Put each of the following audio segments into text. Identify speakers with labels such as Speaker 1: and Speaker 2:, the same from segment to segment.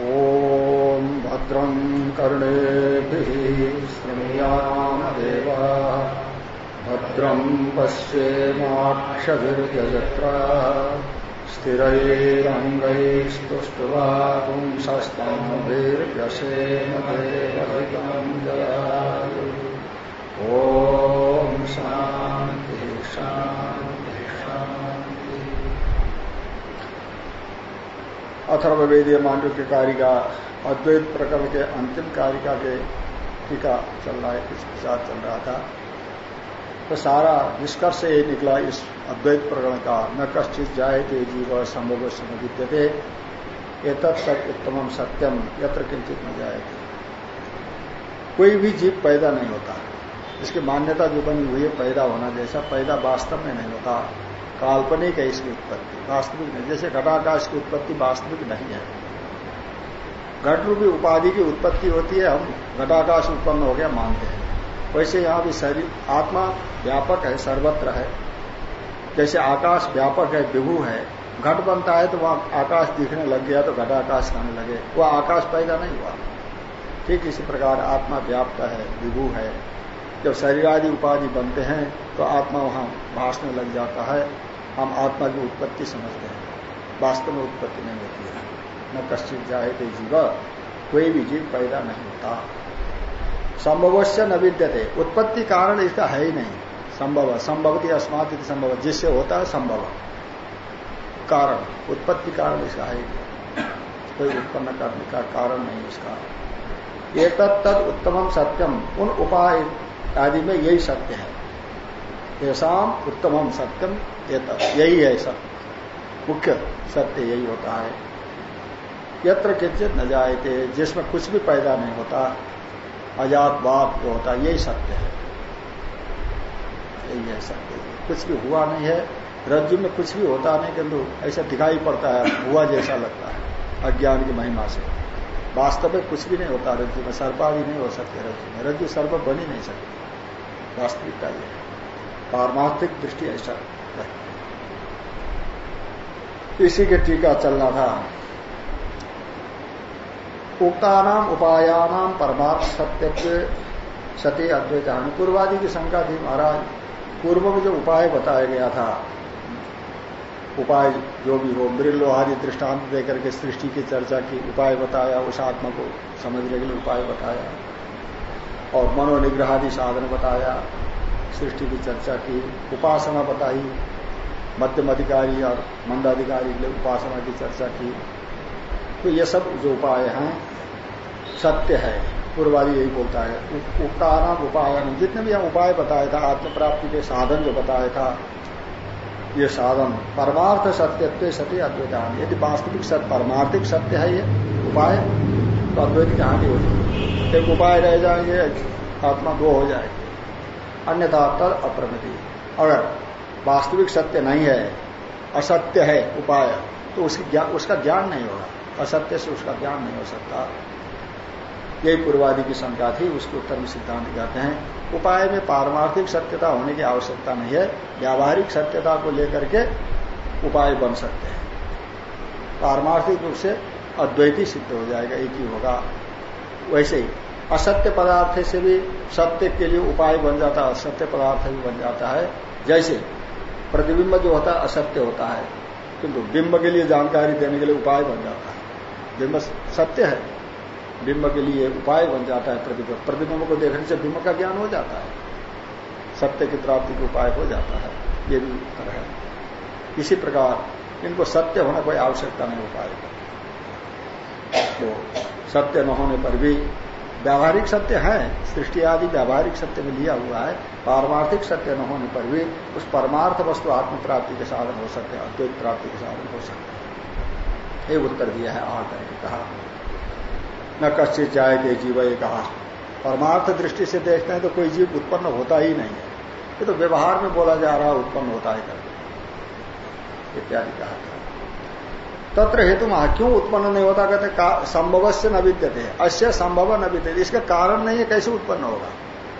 Speaker 1: ॐ भद्रम् कर्णेभिः शृणुयामदेवा भद्रम् पश्येमाक्षभिर्यजत्रा। स्थिरैरङ्गैस्तुष्टुवापुंसस्तम्भिर्व्यसेम देवहितम् जयायु ॐ शान्तिः शान्तिः शान्तिः अथर्ववेदीय मांडव की कारिका अद्वैत प्रकरण के अंतिम कारिका के टीका चल रहा है इसके साथ चल रहा था। तो सारा निष्कर्ष यही निकला इस अद्वैत प्रकरण का, न कश्चित जाए थे जीव संभव समविद्य थे ये तत्सत उत्तम सत्यम यत्र किंचित न जाए थे कोई भी जीव पैदा नहीं होता। इसकी मान्यता जो बनी हुई है, पैदा होना जैसा, पैदा वास्तव में नहीं होता। काल्पनिक है इसकी उत्पत्ति, वास्तविक नहीं। जैसे घटाकाश की उत्पत्ति वास्तविक नहीं है। घट रूपी उपाधि की उत्पत्ति होती है, हम घटाकाश उत्पन्न हो गया मानते हैं। वैसे यहाँ भी शरीर आत्मा व्यापक है, सर्वत्र है। जैसे आकाश व्यापक है, विभू है, घट बनता है तो वहाँ आकाश दिखने लग गया तो घटाकाश कहने लगे। वह आकाश पैदा नहीं हुआ। ठीक इसी प्रकार आत्मा व्याप्त है, विभू है। जब शरीर आदि उपाधि बनते हैं तो आत्मा वहाँ भाषने लग जाता है। हम आत्मा की उत्पत्ति समझते हैं। वास्तव में उत्पत्ति नहीं होती है। न कश्चित जाए थे जीव, कोई भी जीव पैदा नहीं होता। संभवश्य न विद्यते। उत्पत्ति कारण इसका है ही नहीं। संभव, संभवती अस्मात संभव। जिससे होता है संभव। कारण, उत्पत्ति कारण इसका है कोई उत्पन्न करने का कारण नहीं इसका एक तद उत्तम सत्यम उन उपाय आदि में यही सत्य है। ऐसा उत्तम सत्यम यही है सत्य मुख्य सत्य यही होता है। यत्र किंचित न जायते, जिसमें कुछ भी पैदा नहीं होता, अजात बाप जो होता यही सत्य है। यही है सत्य। कुछ भी हुआ नहीं है, रज्जु में कुछ भी होता नहीं, किंतु ऐसा दिखाई पड़ता है, हुआ जैसा लगता है, अज्ञान की महिमा से। वास्तव में कुछ भी नहीं होता रज्जु में सर्पा भी नहीं हो सकते रज्जु में। रज्जु सर्प बन नहीं सकती। वास्तविकता ये पारमार्थिक दृष्टि ऐसा इसी के टीका चलना था। उक्तानाम उपायानाम परमार्थ सत्य सत्य अद्वैत पूर्वादि की शंका थी महाराज। पूर्व में जो उपाय बताया गया था, उपाय जो भी हो, मृल्लो आदि दृष्टांत देकर के सृष्टि की चर्चा की, उपाय बताया उस आत्मा को समझने के लिए उपाय बताया। और मनोनिग्रह आदि साधन बताया, सृष्टि की चर्चा की, उपासना बताई मध्यम अधिकारी और मंदाधिकारी के लिए उपासना की चर्चा की। तो ये सब जो उपाय हैं, सत्य है। पूर्वादि यही बोलता है उक्तानाम उपाय जितने भी हम उपाय बताया था आत्म प्राप्ति के साधन जो बताया था, ये साधन परमार्थ सत्यत्व सत्य अद्वैतान। यदि वास्तविक सत्य, परमार्थिक सत्य है ये उपाय तो अद्वैत की होगी एक उपाय रह जाएँगे आत्मा दो हो जाएगी। अन्यथा तद अप्रमिति अगर वास्तविक सत्य नहीं है, असत्य है उपाय तो उसकी ज्ञान उसका ज्ञान नहीं होगा। असत्य से उसका ज्ञान नहीं हो सकता। यही पूर्वादि की शंका थी, उसके उत्तर में सिद्धांत कहते हैं, उपाय में पारमार्थिक सत्यता होने की आवश्यकता नहीं है। व्यावहारिक सत्यता को लेकर के उपाय बन सकते हैं। पारमार्थिक रूप से अद्वैती सिद्ध हो जाएगा, एक ही होगा। वैसे ही, असत्य पदार्थ से भी सत्य के लिए उपाय बन जाता है, असत्य पदार्थ भी बन जाता है। जैसे, प्रतिबिंब जो होता है, असत्य होता है। किंतु बिंब के लिए जानकारी देने के लिए उपाय बन जाता है। बिंब सत्य है, बिंब के लिए उपाय बन जाता है प्रतिबिंब। प्रतिबिंब को देखने से बिंब का ज्ञान हो जाता है। सत्य की प्राप्ति का उपाय हो जाता है। ये भी उत्तर है। इसी प्रकार, इनको सत्य होना कोई आवश्यकता नहीं, उपाय तो सत्य न होने पर भी व्यावहारिक सत्य है, सृष्टि आदि व्यावहारिक सत्य में लिया हुआ है, पारमार्थिक सत्य न होने पर भी उस परमार्थ वस्तु आत्म प्राप्ति के साधन हो सकते हैं अद्वैत प्राप्ति के साधन हो सकते हैं। ये उत्तर दिया है आ करके कहा। न कश्चित जाए के जीव ये कहा परमार्थ दृष्टि से देखते हैं तो कोई जीव उत्पन्न होता ही नहीं है। ये तो व्यवहार में बोला जा रहा है, उत्पन्न होता है करके इत्यादि कहा था तत्र हेतु महा क्यों उत्पन्न नहीं होता? कहते संभव से न विद्यते। अश्य संभव न विद्यते। इसका कारण नहीं है, कैसे उत्पन्न होगा?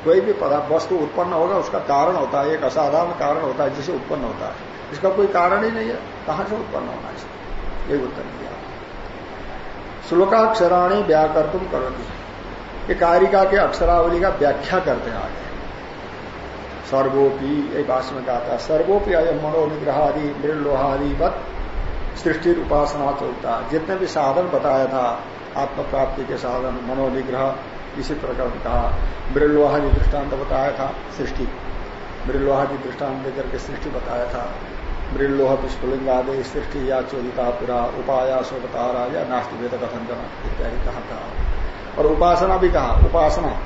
Speaker 1: कोई भी वस्तु उत्पन्न होगा, उसका कारण होता है, एक असाधारण कारण होता है, जिसे उत्पन्न होता है। इसका कोई कारण ही नहीं है। कहाँ से उत्पन्न होना इसका? यही उत्तर दिया। श्लोकाक्षराणी व्याकर तुम करो ये कारिका के अक्षरावली का व्याख्या करते हैं आगे। सर्वोपी, एक भाषण में कहा था, सर्वोपी अयम मनोनिग्रहादि मृलोहादि वत सृष्टि उपासना चलता जितने भी साधन बताया था आत्म प्राप्ति के साधन, मनोनिग्रह, इसी प्रकार कहा मृलोहादि दृष्टांत बताया था, सृष्टि। मृलोहादि दृष्टांत लेकर के सृष्टि बताया था। मृलोह विस्फुलिंग आदि सृष्टि या चोदिता, पुरा, उपाया सोबतारा या नास्ति वेद कथन इत्यादि कहा था। और उपासना भी कहा, उपासना।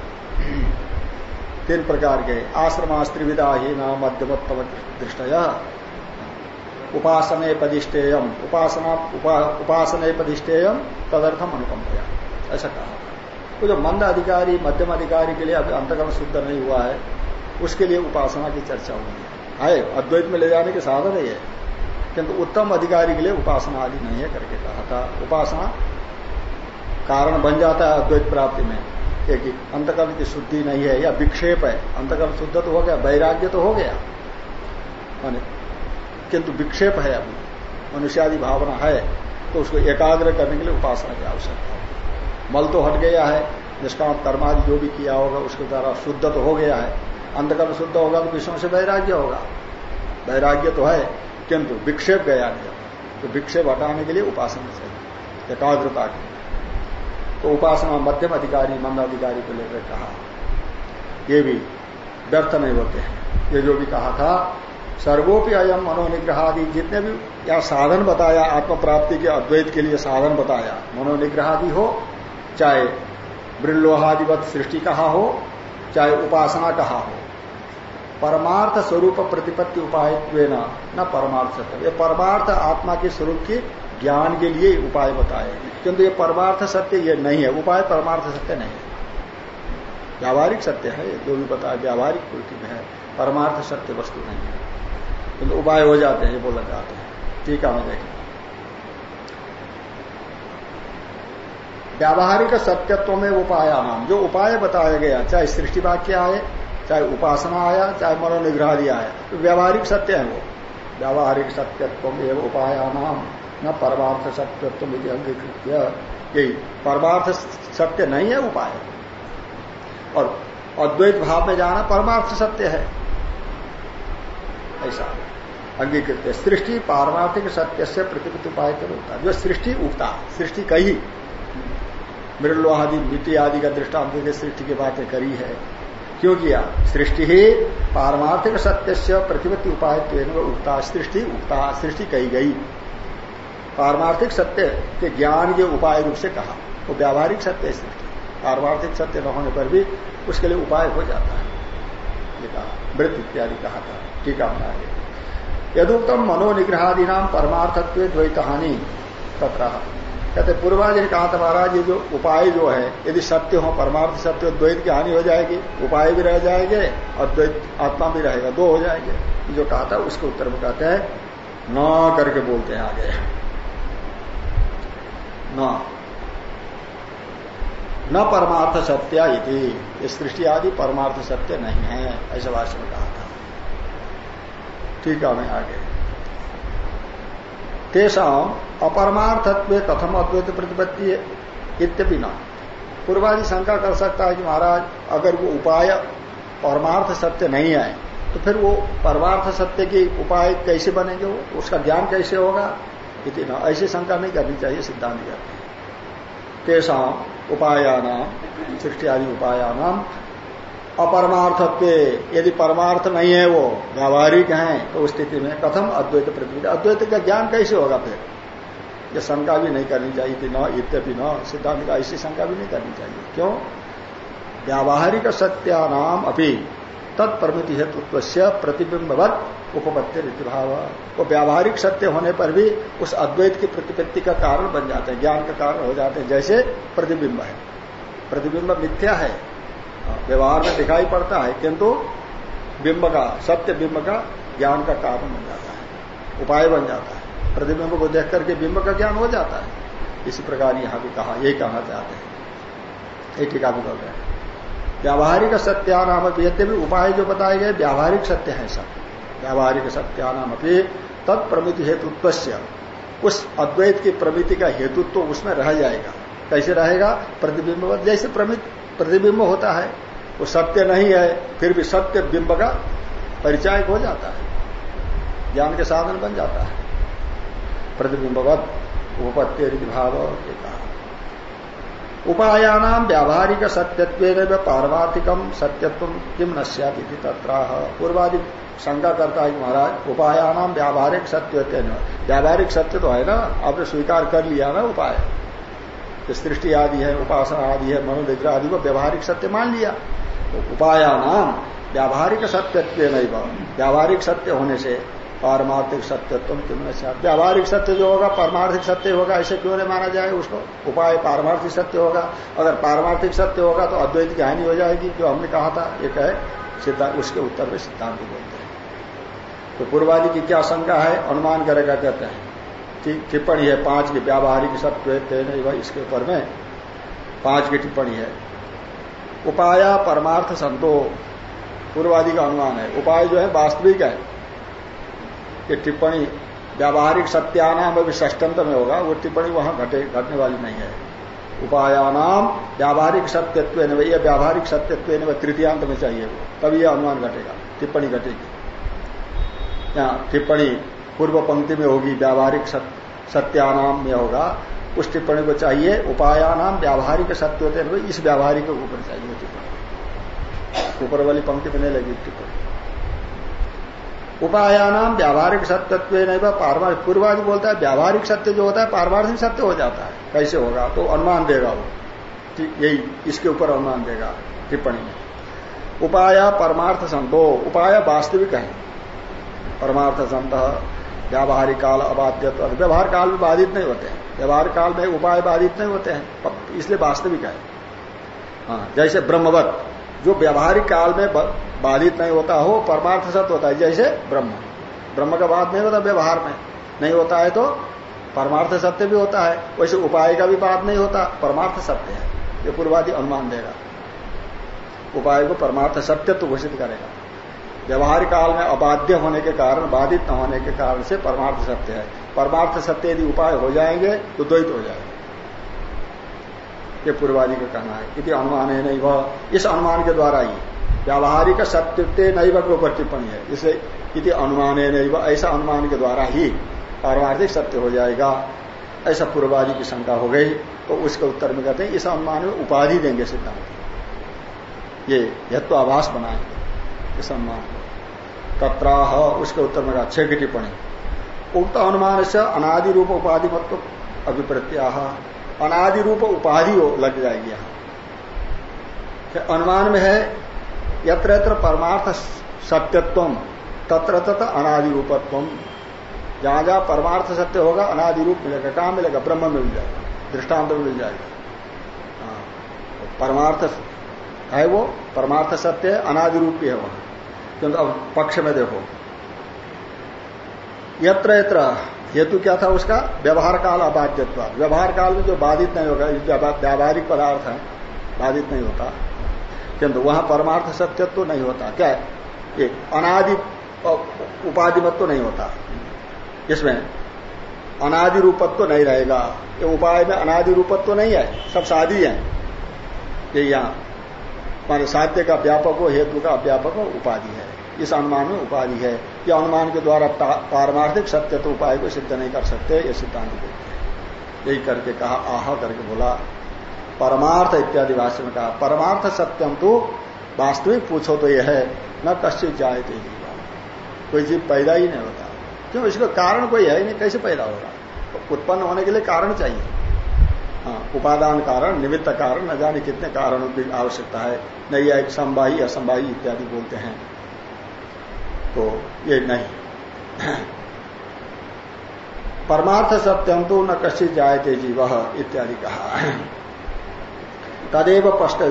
Speaker 1: तीन प्रकार के आश्रमास्त्रिविदा ही न मध्यमोत्तम दृष्टया। उपासने पदिष्टेयम। उपासना उपासने पदिष्टेयम तदर्थम अनुकंपया। ऐसा कहा। वो जो मंद अधिकारी, मध्यम अधिकारी के लिए अभी अंतकरण शुद्ध नहीं हुआ है, उसके लिए उपासना की चर्चा हुई है अद्वैत में ले जाने के साधन है किंतु उत्तम अधिकारी के लिए उपासना आदि नहीं है करके कहा था। उपासना कारण बन जाता है अद्वैत प्राप्ति में। एक अंतकरण की शुद्धि नहीं है, या विक्षेप है। अंतकरण शुद्ध तो हो गया, वैराग्य तो हो गया। किंतु विक्षेप है अभी। मनुष्यादि भावना है तो उसको एकाग्र करने के लिए उपासना की आवश्यकता है। मल तो हट गया है, निष्काम कर्मादि जो भी किया होगा, उसके द्वारा शुद्ध तो हो गया है। अंधकर्म शुद्ध होगा तो विषयों से वैराग्य होगा। वैराग्य तो है, किंतु विक्षेप गया नहीं। तो विक्षेप हटाने के लिए उपासना चाहिए, एकाग्रता की तो उपासना मध्यम अधिकारी मंद अधिकारी को लेकर कहा। ये भी व्यर्थ नहीं होते हैं। ये जो भी कहा था सर्वोपि अयम मनोनिग्रह आदि जितने भी या साधन बताया आत्म प्राप्ति के अद्वैत के लिए साधन बताया मनोनिग्रह आदि हो, चाहे ब्रलोहादिवत सृष्टि कहा हो, चाहे उपासना कहा हो। परमार्थ स्वरूप प्रतिपत्ति उपाय न परमार्थ सत्य ये परमार्थ आत्मा के स्वरूप की ज्ञान के लिए उपाय बताए। किंतु ये परमार्थ सत्य ये नहीं है। उपाय परमार्थ सत्य नहीं है। व्यावहारिक सत्य है जो भी बताया, व्यावहारिक में है। परमार्थ सत्य वस्तु नहीं है। किंतु उपाय हो जाते हैं, ये बोला जाते हैं। ठीक है मैं देखें। व्यावहारिक सत्यत्व में उपाय नाम। जो उपाय बताया गया, चाहे सृष्टि वाक्य आए, चाहे उपासना आया, चाहे मनोनिग्रह आया तो व्यावहारिक सत्य है वो। व्यावहारिक सत्यत्व एवं उपाय नाम। न परमार्थ सत्यत्व अंगीकृत यही, परमार्थ सत्य नहीं है, उपाय। और अद्वैत भाव में जाना परमार्थ सत्य है। ऐसा। अंगीकृत है सृष्टि पारमार्थिक सत्य से प्रतिपत्ति उपाय कर होता जो सृष्टि उगता, सृष्टि कही मृलो आदि मिट्टी आदि का दृष्टांत के सृष्टि की बातें करी है। क्यों किया? सृष्टि ही पारमार्थिक सत्य से प्रतिपत्ति उपाय उगता, सृष्टि उगता, सृष्टि कही गई। पारमार्थिक सत्य के ज्ञान के उपाय रूप से कहा। वो व्यावहारिक सत्य सृष्टि। पारमार्थिक सत्य न होने पर भी उसके लिए उपाय हो जाता है। कहा। मृत इत्यादि कहा था। टीका बना यदुक्तम मनोनिग्रहादि नाम परमार्थत्व द्वैत हानि तथा कहते पूर्वाजी ने कहा था, महाराज, ये जो उपाय जो है, यदि सत्य हो, परमार्थ सत्य हो, द्वैत की हानि हो जाएगी, उपाय भी रह जाएँगे और द्वैत आत्मा भी रहेगा, दो हो जाएँगे। जो कहा था, उसके उत्तर में कहते हैं, न करके बोलते हैं आगे। न। न परमार्थ सत्य ये सृष्टि आदि परमार्थ सत्य नहीं है, ऐसा भाषण में कहा था। ठीक है मैं आगे। तेषाम अपरमार्थत्व कथम अद्वैत प्रतिपत्ति इत्यपि न। पूर्वाजी शंका कर सकता है कि महाराज, अगर वो उपाय परमार्थ सत्य नहीं है तो फिर वो परमार्थ सत्य की उपाय कैसे बनेंगे? वो उसका ज्ञान कैसे होगा? इतना ऐसी शंका नहीं करनी चाहिए, सिद्धांत करते तेषाम उपायानाम सृष्टि आदि उपायानाम अपरमार्थत्व। यदि परमार्थ नहीं है वो, व्यावहारिक है तो उस स्थिति में कथम अद्वैत पृथ्वी अद्वैत का ज्ञान कैसे होगा फिर? ये शंका भी नहीं करनी चाहिए थी न, इत्यपि न, सिद्धांत का ऐसी शंका भी नहीं करनी चाहिए। क्यों? व्यावहारिक सत्यानाम अपनी तत्प्रमिति हेतुत्व से प्रतिबिंबवत उपपत्ति रीतिभाव वो व्यावहारिक सत्य होने पर भी उस अद्वैत की प्रतिपत्ति का कारण बन जाते हैं, ज्ञान का कारण हो जाते हैं। जैसे प्रतिबिंब है। प्रतिबिंब मिथ्या है। व्यवहार में दिखाई पड़ता है, किंतु बिंब का, सत्य बिंब का ज्ञान का कारण बन जाता है, उपाय बन जाता है। प्रतिबिंब को देख करके बिंब का ज्ञान हो जाता है। इसी प्रकार यहाँ भी कहा, यही कहना चाहते हैं। ये टीका भी बोल रहे हैं। व्यावहारिक सत्यानाम यद्य भी उपाय जो बताए गए, व्यावहारिक सत्य है सब। व्यावहारिक सत्यानाम अपनी तत्प्रमिति हेतुत्व उस अद्वैत की प्रमिति का हेतुत्व तो उसमें रह जाएगा। कैसे रहेगा? प्रतिबिंब, जैसे प्रमित, प्रतिबिंब होता है वो सत्य नहीं है, फिर भी सत्य बिंब का परिचय हो जाता है। ज्ञान के साधन बन जाता है। प्रतिबिंबवत उपपत्ति भाव कहा उपायानाम व्यावहारिक सत्यत्व पारमार्थिकम सत्यत्व किम नश्याति तत्राह। पूर्वादि शंका करता है महाराज उपायानाम व्यावहारिक सत्य व्यावहारिक सत्य तो है ना, आपने स्वीकार कर लिया ना उपाय। सृष्टि आदि है, उपासना आदि है मनोनिग्रह आदि को व्यवहारिक सत्य मान लिया। तो उपायानाम, व्यावहारिक सत्यत्व नहीं व्यावहारिक सत्य होने से पारमार्थिक सत्य तुम व्यावहारिक सत्य जो होगा, पारमार्थिक सत्य होगा, ऐसे क्यों नहीं माना जाए उसको? उपाय पारमार्थिक सत्य होगा। अगर पारमार्थिक सत्य होगा तो अद्वैत की हानि हो जाएगी, जो हमने कहा था, एक है सिद्धांत उसके उत्तर में सिद्धांत बोलते हैं। तो पूर्वादि की क्या शंका है? अनुमान करेगा, कहते हैं। टिप्पणी है, पाँच की व्यावहारिक सत्य नहीं इसके ऊपर में पाँच की टिप्पणी है। उपाया परमार्थ संतो, पूर्वादि का अनुमान है। उपाय जो है वास्तविक है। ये टिप्पणी व्यावहारिक सत्यानाम अभी ष्टंत में होगा, वो टिप्पणी वहाँ घटे, घटने वाली नहीं है। उपायानाम व्यावहारिक सत्यत्व यह व्यावहारिक सत्यत्व तृतीयांत में चाहिए वो, तभी यह अनुमान घटेगा, टिप्पणी घटेगी। टिप्पणी पूर्व पंक्ति में होगी, व्यावहारिक सत्यानाम में होगा। उस टिप्पणी को चाहिए, उपायानाम व्यावहारिक सत्य होते हैं इस व्यावहारिक के ऊपर चाहिए टिप्पणी। ऊपर वाली पंक्ति में नहीं लगी टिप्पणी। उपायानाम व्यावहारिक सत्यत्व नहीं पारमार्थिक, पूर्वादि बोलता है व्यावहारिक सत्य जो होता है, पारमार्थिक सत्य हो जाता है। कैसे होगा? तो अनुमान देगा वो। यही इसके ऊपर अनुमान देगा टिप्पणी में। उपाय परमार्थ संतो, उपाय वास्तविक है। परमार्थ संत व्यावहारिक काल अबाध्य व्यवहार काल में बाधित नहीं होते हैं। व्यवहार काल में उपाय बाधित नहीं होते हैं। इसलिए वास्तविक है। हाँ जैसे ब्रह्मवत, जो व्यवहारिक काल में बाधित नहीं होता हो, परमार्थ सत्य होता है, जैसे ब्रह्म। ब्रह्म का बात नहीं होता व्यवहार में। नहीं होता है तो परमार्थ सत्य भी होता है। वैसे उपाय का भी बात नहीं होता, परमार्थ सत्य है। ये पूर्वादि अनुमान देगा उपाय को परमार्थ सत्य तो घोषित करेगा। व्यवहारिक काल में अबाध्य होने के कारण, बाधित न होने के कारण से परमार्थ सत्य है। परमार्थ सत्य यदि उपाय हो जाएँगे तो द्वैत हो जाएगा। ये पूर्वादि का कहना है। यदि अनुमान है नहीं वह इस अनुमान के द्वारा ही व्यावहारिक सत्य नहीं वह ऊपर टिप्पणी है। इसलिए यदि अनुमान है नहीं वह ऐसा अनुमान के द्वारा ही पारमार्थिक सत्य हो जाएगा। ऐसा पूर्वादि की शंका हो गई तो उसके उत्तर में कहते हैं, इस अनुमान में उपाधि देंगे सिद्धांत। ये यत्व आभास बनाएँगे। इस अनुमान को। तत्राह उसके उत्तर में कहा छह की टिप्पणी। उक्त अनुमान से अनादि रूप उपाधि मत अभिप्रत्या अनादि रूप उपाधि लग जाएगी यहाँ। अनुमान में है यत्र यत्र परमार्थ सत्यत्व तत्र तत्र अनादि रूपत्व जहाँ जहाँ परमार्थ सत्य होगा अनादि रूप मिलेगा। कहाँ मिलेगा? ब्रह्म में मिल जाएगा। दृष्टांत में मिल जाएगा। हाँ, परमार्थ है वो परमार्थ सत्य है अनादि रूप है वहाँ। किंतु अब पक्ष में देखो। यत्र यत्र, हेतु क्या था उसका? व्यवहार काल अबाध्यत्व। व्यवहार काल में जो बाधित नहीं होगा व्यावहारिक पदार्थ है, बाधित नहीं होता। किंतु वहाँ परमार्थ सत्यत्व तो नहीं होता। क्या? ये अनादि उपाधिमत्व तो नहीं होता। इसमें अनादि रूपत्व तो नहीं रहेगा। ये उपाय में अनादि रूपत्व तो नहीं है, सब शादी है। ये यहाँ, माने साध्य का व्यापक हो, हेतु का व्यापक हो, उपाधि है। इस अनुमान में उपाधि है। कि अनुमान के द्वारा पारमार्थिक सत्य तो उपाय को सिद्ध नहीं कर सकते, ये सिद्धांत बोलते हैं। यही करके कहा, आह करके बोला। परमार्थ इत्यादि भाष्य में कहा, परमार्थ सत्यम तो वास्तविक पूछो तो यह है, न कश्चित जाए थे कोई जीव पैदा ही नहीं होता। क्यों? इसका कारण कोई है नहीं, कैसे पैदा होगा? तो उत्पन्न होने के लिए कारण चाहिए। हाँ उपादान कारण, निमित्त कारण, न जाने कितने कारणों की आवश्यकता है। नहीं संवाही असंवाही इत्यादि बोलते हैं। तो ये नहीं। परमार्थ सत्यम तो न कश्य जायते जीव इत्यादि कहा। तदेव स्पष्ट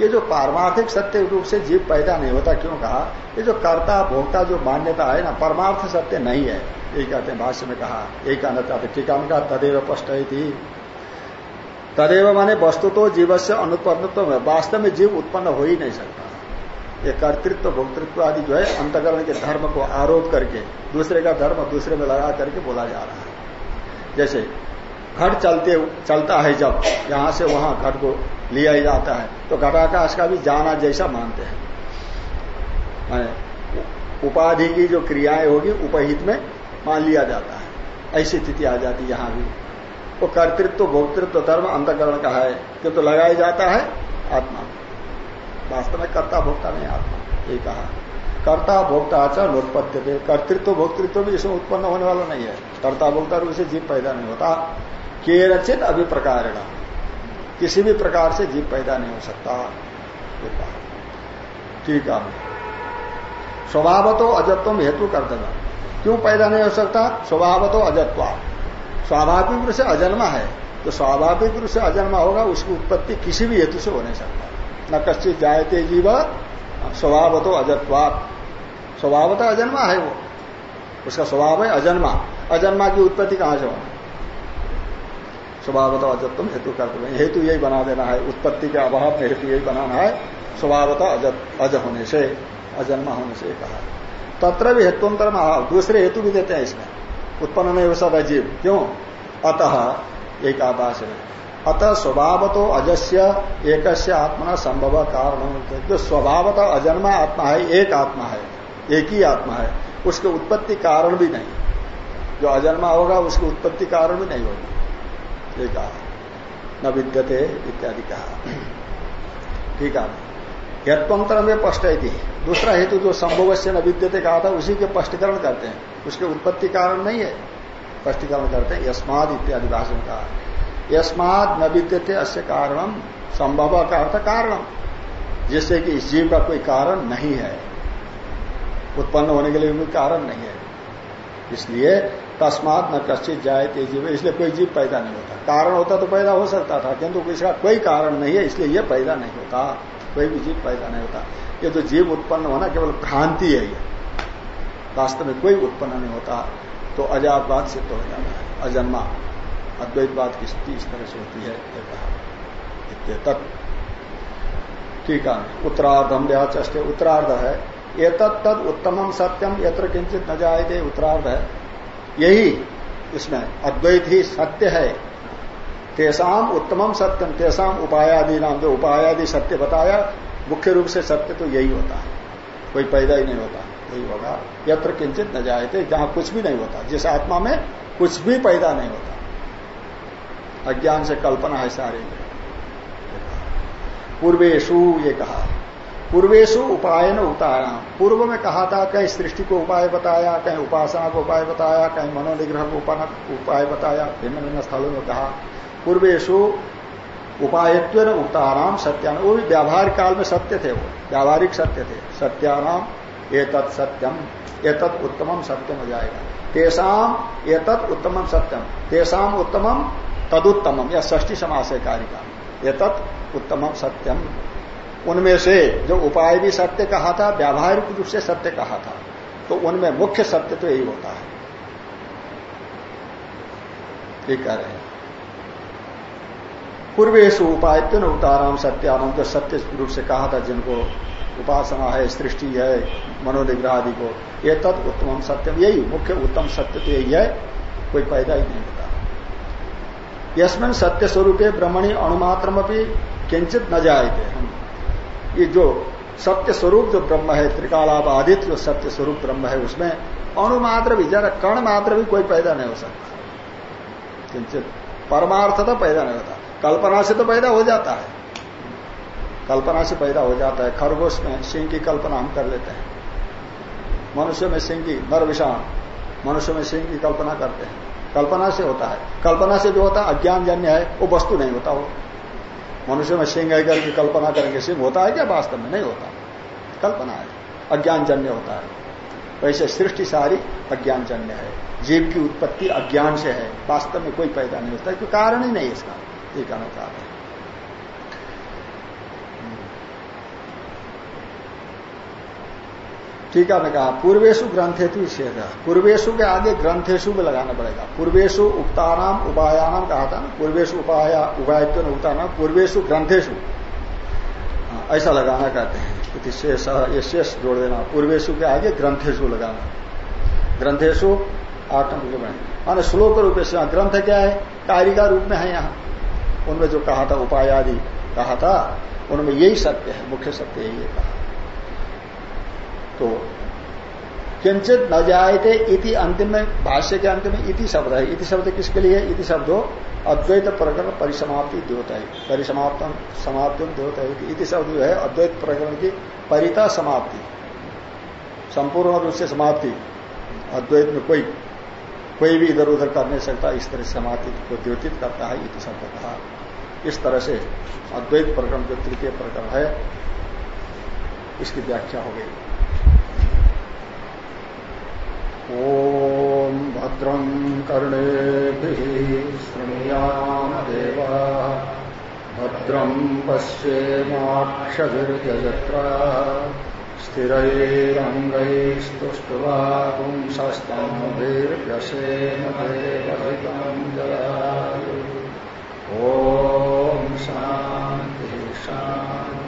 Speaker 1: ये जो पारमार्थिक सत्य रूप से जीव पैदा नहीं होता, क्यों कहा? ये जो कर्ता, भोक्ता, जो मान्यता है ना, परमार्थ सत्य नहीं है। यही कहते हैं भाष्य में कहा। यही कहना चाहते टीका में कहा, तदेव स्पष्ट थी तदेव माने वस्तु तो जीव से अनुत्पन्न वास्तव में जीव उत्पन्न हो ही नहीं सकता। ये कर्तृत्व, भोक्तृत्व आदि जो है, अंतकरण के धर्म को आरोप करके, दूसरे का धर्म दूसरे में लगा करके बोला जा रहा है। जैसे, घट चलते, चलता है जब, यहाँ से वहाँ घट को लिया जाता है तो घटाकाश का भी जाना जैसा मानते हैं। उपाधि की जो क्रियाएँ होगी, उपहित में मान लिया जाता है। ऐसी स्थिति आ जाती है यहाँ भी। वो तो कर्तृत्व, भोक्तृत्व, धर्म, अंतकरण का है किंतु तो लगाया जाता है, आत्मा। वास्तव में कर्ता भोक्ता नहीं, आत्मा। ये कहा। कर्ता भोक्ता आचार लोकपत्य थे कर्तृत्व, भोक्तृत्व भी इसमें उत्पन्न होने वाला नहीं है। कर्ता भोक्ता रूप से जीव पैदा नहीं होता। के रचित अभिप्रकार किसी भी प्रकार से जीव पैदा नहीं हो सकता। ठीक है। स्वभाव तो अजत्व हेतु कर देना क्यों पैदा नहीं हो सकता? स्वभाव तो अजत्वा। स्वाभाविक रूप से अजन्मा है। तो स्वाभाविक रूप से अजन्मा होगा, उसकी उत्पत्ति किसी भी हेतु से हो नहीं सकता। न कश्चित जायते जीव स्वभाव तो अजत्वात स्वभावतः अजन्मा है वो। उसका स्वभाव है अजन्मा। अजन्मा की उत्पत्ति कहाँ से होना? स्वभावतः अजत्व हेतु कर्तव्य हेतु यही बना देना है। उत्पत्ति के अभाव में हेतु यही बनाना है। स्वभावतः अज अज होने से, अजन्मा होने से कहा तत्र भी हेतुअंतर में दूसरे हेतु भी देते हैं इसमें। उत्पन्न नहीं हो सकता जीव। क्यों? अतः एक आभाष है। अतः स्वभाव तो अजस्य एक आत्मा संभव कारण जो स्वभावतः अजन्मा आत्मा है, एक आत्मा है, एक ही आत्मा है, उसके उत्पत्ति कारण भी नहीं। जो अजन्मा होगा, उसकी उत्पत्ति कारण भी नहीं होगी। ये कहा। न विद्यते इत्यादि कहा। ठीक है। हेत्वंतर में स्पष्ट थी दूसरा हेतु जो संभव से न विद्यते कहा था, उसी के स्पष्टीकरण करते हैं। उसके उत्पत्ति कारण नहीं है। स्पष्टीकरण करते हैं, यस्माद इत्यादि भाषण का यस्माद न विद्यते अस्य कारणम संभव का अर्थ कारणम, जिससे कि इस जीव का कोई कारण नहीं है। उत्पन्न होने के लिए कोई कारण नहीं है। इसलिए तस्मात न कश्चित जाए ते जीव, इसलिए कोई जीव पैदा नहीं होता। कारण होता तो पैदा हो सकता था, किंतु इसका कोई कारण नहीं है, इसलिए यह पैदा नहीं होता, कोई भी जीव पैदा नहीं होता। ये तो जीव उत्पन्न होना केवल भ्रांति है ये वास्तव में कोई उत्पन्न नहीं होता तो अजातवाद सिद्ध हो जाता है, अजन्मा। अद्वैतवाद की स्थिति इस तरह से होती है कहा तत्। ठीक है उत्तरार्धम चष्टे उत्तरार्ध है। ये तद उत्तम सत्यम यत्र किंचित न जाए उत्तरार्ध है। यही इसमें अद्वैत ही सत्य है। तेसाम उत्तमम सत्यम तेसाम उपायादि नाम जो उपायादि सत्य बताया मुख्य रूप से सत्य तो यही होता है। कोई पैदा ही नहीं होता यही होगा। यत्र किंचित न जाए थे जहाँ कुछ भी नहीं होता जिस आत्मा में कुछ भी पैदा नहीं होता। अज्ञान से कल्पना है सारे। पूर्वेशु ये कहा। पूर्वेशु उपाय न उतारा। पूर्व में कहा था, कहीं सृष्टि को उपाय बताया, कहीं उपासना को उपाय बताया, कहीं मनोनिग्रह को उपाय बताया, भिन्न भिन्न स्थलों में कहा। पूर्वेशु उपायत्व उक्ताराम सत्यान। वो भी व्यावहारिक काल में सत्य थे वो। व्यावहारिक सत्य थे। सत्यानाम, एतत् सत्यम। एतत् उत्तमम सत्यम हो जाएगा। तेसाम एतत् उत्तमम सत्यम। तेसाम उत्तमम तदुत्तमम, या ष्टी समास है कार्य का एतत् उत्तमम सत्यम। उनमें से जो उपाय भी सत्य कहा था, व्यावहारिक रूप से सत्य कहा था तो उनमें मुख्य सत्य तो यही होता है। ये कह रहे हैं। पूर्वेश उपायत्व उताराम सत्यानम जो सत्य रूप से कहा था, जिनको उपासना है, सृष्टि है, मनोनिग्रह आदि को, ये तत् उत्तम सत्यम। यही मुख्य उत्तम सत्य तो यही है, कोई पैदा ही नहीं होता। यशमिन सत्य स्वरूप ब्रह्मणी अणुमात्र किंचित न जाए थे हम ये जो सत्य स्वरूप जो ब्रह्म है त्रिकालाबाधित जो सत्य स्वरूप ब्रह्म है, उसमें अणुमात्र भी, जरा कण मात्र भी कोई पैदा नहीं हो सकता। किंचित परमार्थ तो पैदा नहीं होता। कल्पना से तो पैदा हो जाता है। कल्पना से पैदा हो जाता है। खरगोश में सिंह की कल्पना हम कर लेते हैं। मनुष्य में सिंह की नर विषाण, मनुष्य में सिंह की कल्पना करते हैं। कल्पना से होता है। कल्पना से जो होता है, अज्ञान जन्य है, वो वस्तु नहीं होता वो। मनुष्य में सिंह है करके कल्पना करेंगे सिंह होता है क्या? वास्तव में नहीं होता। कल्पना है। अज्ञान जन्य होता है। वैसे सृष्टि सारी अज्ञान जन्य है। जीव की उत्पत्ति अज्ञान से है। वास्तव में कोई पैदा नहीं होता क्योंकि कारण ही नहीं इसका। ये कहना चाहते हैं। ठीक है मैं कहा पूर्वेशु ग्रंथेतु निषेध पूर्वेशु के आगे ग्रंथेशु में लगाना पड़ेगा। पूर्वेशु उक्तानाम उपायानाम कहा था ना पूर्वेशु उपाया उपायत्व उक्तानाम पूर्वेशु ग्रंथेशु हाँ, ऐसा लगाना कहते हैं। शेष ये शेष जोड़ देना। पूर्वेशु के आगे ग्रंथेशु लगाना। ग्रंथेशु आठ नंबर में माने श्लोक रूप से ग्रंथ क्या है? कारिका रूप में है यहाँ। उनमें जो कहा था उपाय आदि कहा था उनमें यही सत्य है मुख्य सत्य यही है। कहा तो किंचित न जायते इति अंतिम में, भाष्य के अंतिम में इति शब्द है। इति शब्द किसके लिए? इति शब्द हो, अद्वैत प्रकरण परिसमाप्ति द्योत है। परिसमाप्तम समाप्ति द्योत है। इति शब्द जो है, अद्वैत प्रकरण की परिता समाप्ति। संपूर्ण रूप से समाप्ति। अद्वैत में कोई कोई भी इधर उधर कर नहीं सकता, इस तरह समाप्ति को द्योतित करता है, इति शब्द कहा। इस तरह से अद्वैत प्रकरण जो तृतीय प्रकरण है, इसकी व्याख्या हो गई। ओम भद्रं कर्णेभिः शृणुयामदेवा भद्रं पश्येमाक्षभिर्यजत्रा। स्थिरैरङ्गैस्तुष्ट्वा पुंसस्तम्भिर्भ्यसेन देवहितं जयाय शांति शान्तिः।